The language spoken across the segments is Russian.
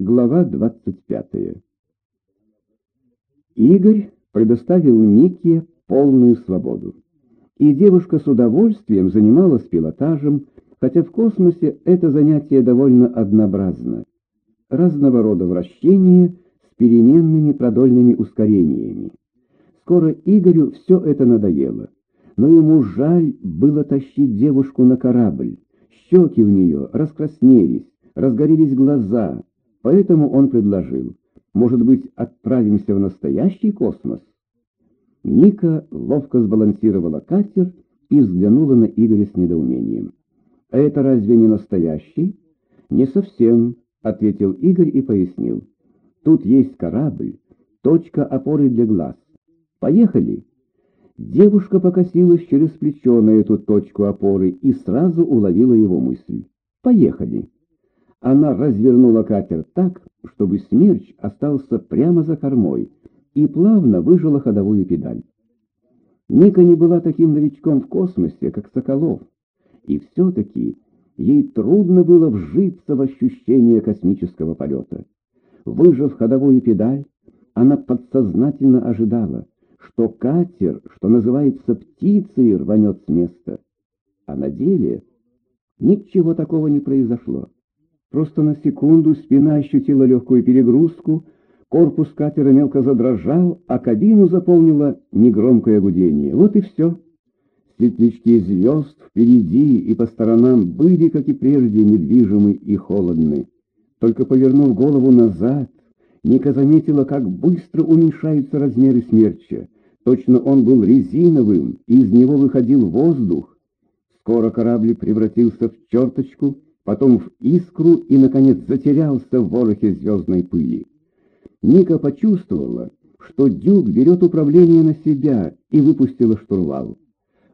Глава 25. Игорь предоставил Нике полную свободу. И девушка с удовольствием занималась пилотажем, хотя в космосе это занятие довольно однообразно. Разного рода вращения с переменными продольными ускорениями. Скоро Игорю все это надоело, но ему жаль было тащить девушку на корабль. Щеки у нее раскраснелись, разгорелись глаза, Поэтому он предложил, может быть, отправимся в настоящий космос? Ника ловко сбалансировала катер и взглянула на Игоря с недоумением. «А это разве не настоящий?» «Не совсем», — ответил Игорь и пояснил. «Тут есть корабль, точка опоры для глаз. Поехали!» Девушка покосилась через плечо на эту точку опоры и сразу уловила его мысль. «Поехали!» Она развернула катер так, чтобы смерч остался прямо за кормой, и плавно выжила ходовую педаль. Ника не была таким новичком в космосе, как Соколов, и все-таки ей трудно было вжиться в ощущение космического полета. Выжав ходовую педаль, она подсознательно ожидала, что катер, что называется птицей, рванет с места. А на деле ничего такого не произошло. Просто на секунду спина ощутила легкую перегрузку, корпус катера мелко задрожал, а кабину заполнило негромкое гудение. Вот и все. Светлячки звезд впереди и по сторонам были, как и прежде, недвижимы и холодны. Только повернув голову назад, Ника заметила, как быстро уменьшаются размеры смерча. Точно он был резиновым, и из него выходил воздух. Скоро корабль превратился в черточку — потом в искру и, наконец, затерялся в ворохе звездной пыли. Ника почувствовала, что Дюк берет управление на себя и выпустила штурвал.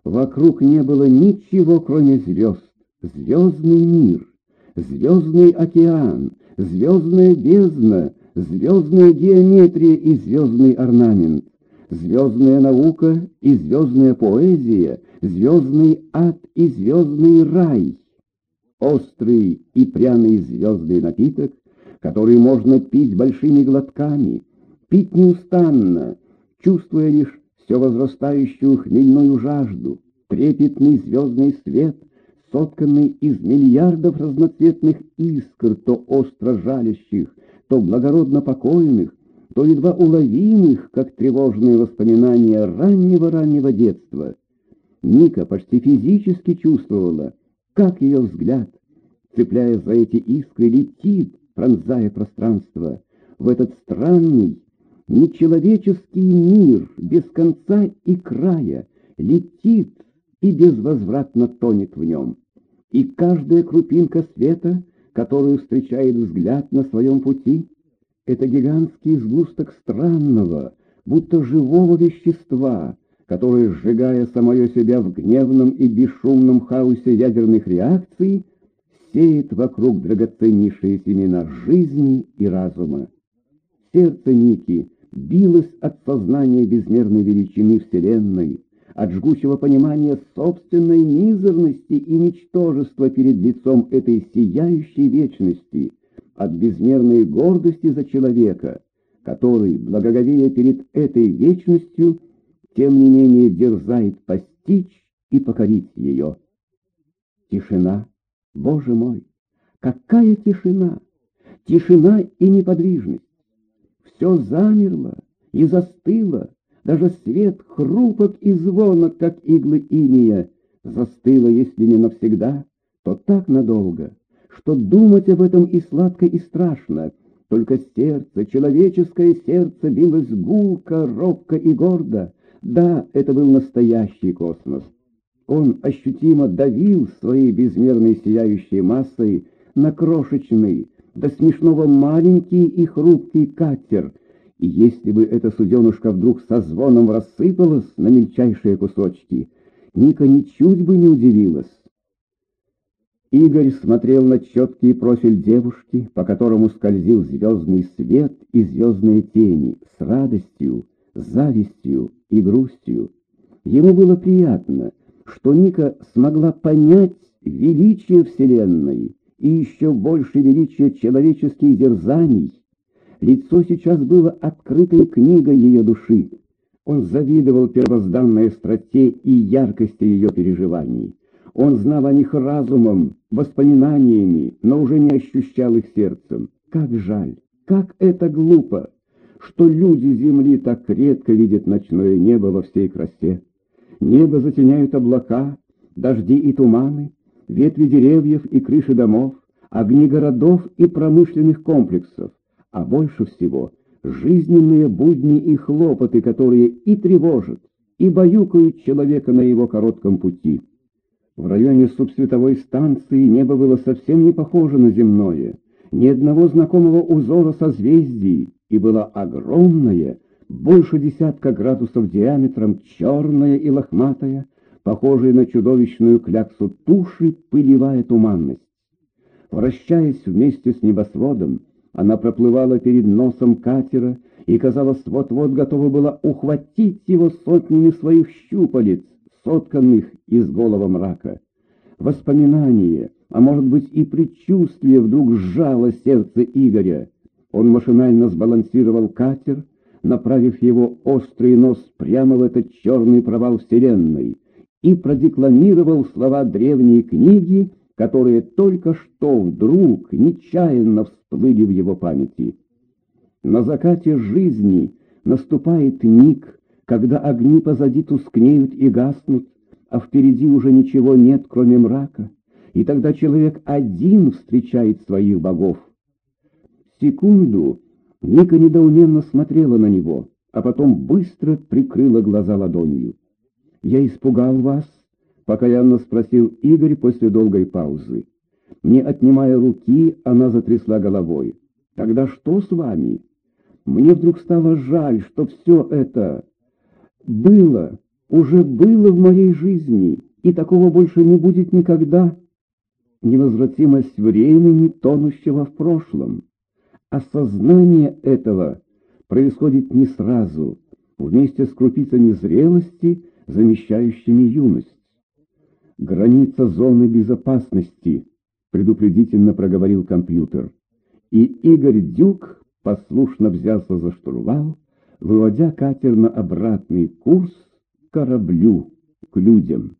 Вокруг не было ничего, кроме звезд. Звездный мир, звездный океан, звездная бездна, звездная геометрия и звездный орнамент, звездная наука и звездная поэзия, звездный ад и звездный рай острый и пряный звездный напиток, который можно пить большими глотками, пить неустанно, чувствуя лишь все возрастающую хмельную жажду, трепетный звездный свет, сотканный из миллиардов разноцветных искр, то остро жалящих, то благородно покойных, то едва уловимых, как тревожные воспоминания раннего-раннего детства. Ника почти физически чувствовала — как ее взгляд, цепляясь за эти искры, летит, пронзая пространство, в этот странный, нечеловеческий мир, без конца и края, летит и безвозвратно тонет в нем. И каждая крупинка света, которую встречает взгляд на своем пути, это гигантский сгусток странного, будто живого вещества, которое, сжигая самое себя в гневном и бесшумном хаосе ядерных реакций, сеет вокруг драгоценнейшие семена жизни и разума. Сердце Ники билось от сознания безмерной величины Вселенной, от жгучего понимания собственной мизерности и ничтожества перед лицом этой сияющей вечности, от безмерной гордости за человека, который, благоговея перед этой вечностью, тем не менее дерзает постичь и покорить ее. Тишина, Боже мой, какая тишина! Тишина и неподвижность. Все замерло и застыло, даже свет хрупок и звонок, как иглы иния, застыло, если не навсегда, то так надолго, что думать об этом и сладко, и страшно, только сердце, человеческое сердце билось гулко, робко и гордо, да, это был настоящий космос. Он ощутимо давил своей безмерной сияющей массой на крошечный, до смешного маленький и хрупкий катер, и если бы эта суденушка вдруг со звоном рассыпалась на мельчайшие кусочки, Ника ничуть бы не удивилась. Игорь смотрел на четкий профиль девушки, по которому скользил звездный свет и звездные тени, с радостью, завистью и грустью. Ему было приятно, что Ника смогла понять величие Вселенной и еще больше величия человеческих дерзаний. Лицо сейчас было открытой книгой ее души. Он завидовал первозданной остроте и яркости ее переживаний. Он знал о них разумом, воспоминаниями, но уже не ощущал их сердцем. Как жаль, как это глупо, что люди Земли так редко видят ночное небо во всей красе. Небо затеняют облака, дожди и туманы, ветви деревьев и крыши домов, огни городов и промышленных комплексов, а больше всего жизненные будни и хлопоты, которые и тревожат, и баюкают человека на его коротком пути. В районе субсветовой станции небо было совсем не похоже на земное, ни одного знакомого узора созвездий, и было огромное, больше десятка градусов диаметром, черное и лохматое, похожее на чудовищную кляксу туши, пылевая туманность. Вращаясь вместе с небосводом, она проплывала перед носом катера и, казалось, вот-вот готова была ухватить его сотнями своих щупалец, сотканных из голого мрака. Воспоминание, а может быть и предчувствие вдруг сжало сердце Игоря. Он машинально сбалансировал катер, направив его острый нос прямо в этот черный провал Вселенной, и продекламировал слова древней книги, которые только что вдруг нечаянно всплыли в его памяти. На закате жизни наступает миг, когда огни позади тускнеют и гаснут, а впереди уже ничего нет, кроме мрака, и тогда человек один встречает своих богов. Секунду Ника недоуменно смотрела на него, а потом быстро прикрыла глаза ладонью. «Я испугал вас?» — покаянно спросил Игорь после долгой паузы. Не отнимая руки, она затрясла головой. «Тогда что с вами?» Мне вдруг стало жаль, что все это было, уже было в моей жизни, и такого больше не будет никогда. Невозвратимость времени, тонущего в прошлом. Осознание этого происходит не сразу, вместе с крупицами зрелости, замещающими юность. «Граница зоны безопасности», — предупредительно проговорил компьютер. И Игорь Дюк послушно взялся за штурвал, выводя катер на обратный курс к кораблю, к людям.